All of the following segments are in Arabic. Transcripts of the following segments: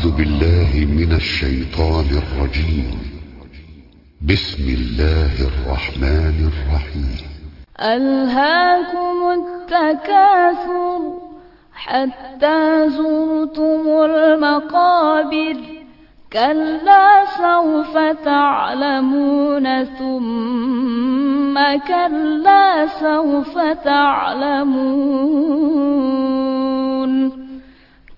أعوذ بالله من الشيطان الرجيم. بسم الله الرحمن الرحيم. ألهاكم التكاثر حتى زرتم المقابر كلا سوف تعلمون ثم كلا سوف تعلمون.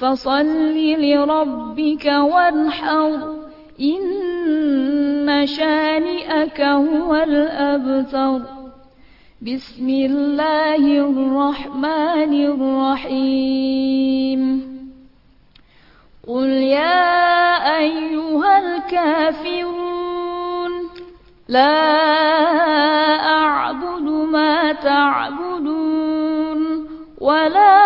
فصل لربك وانحر. إن شانئك هو الأبتر. بسم الله الرحمن الرحيم. قل يا أيها الكافرون لا أعبد ما تعبدون ولا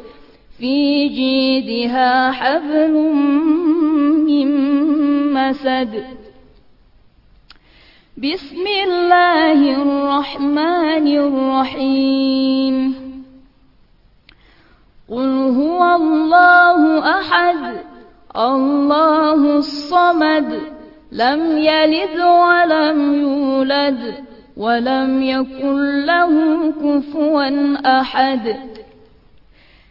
في جيدها حبل من مسد. بسم الله الرحمن الرحيم. قل هو الله أحد الله الصمد لم يلد ولم يولد ولم يكن له كفوا أحد.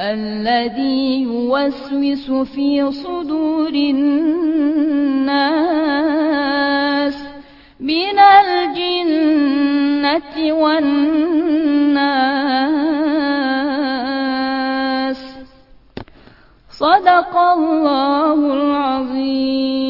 الذي يوسوس في صدور الناس من الجنة والناس. صدق الله العظيم.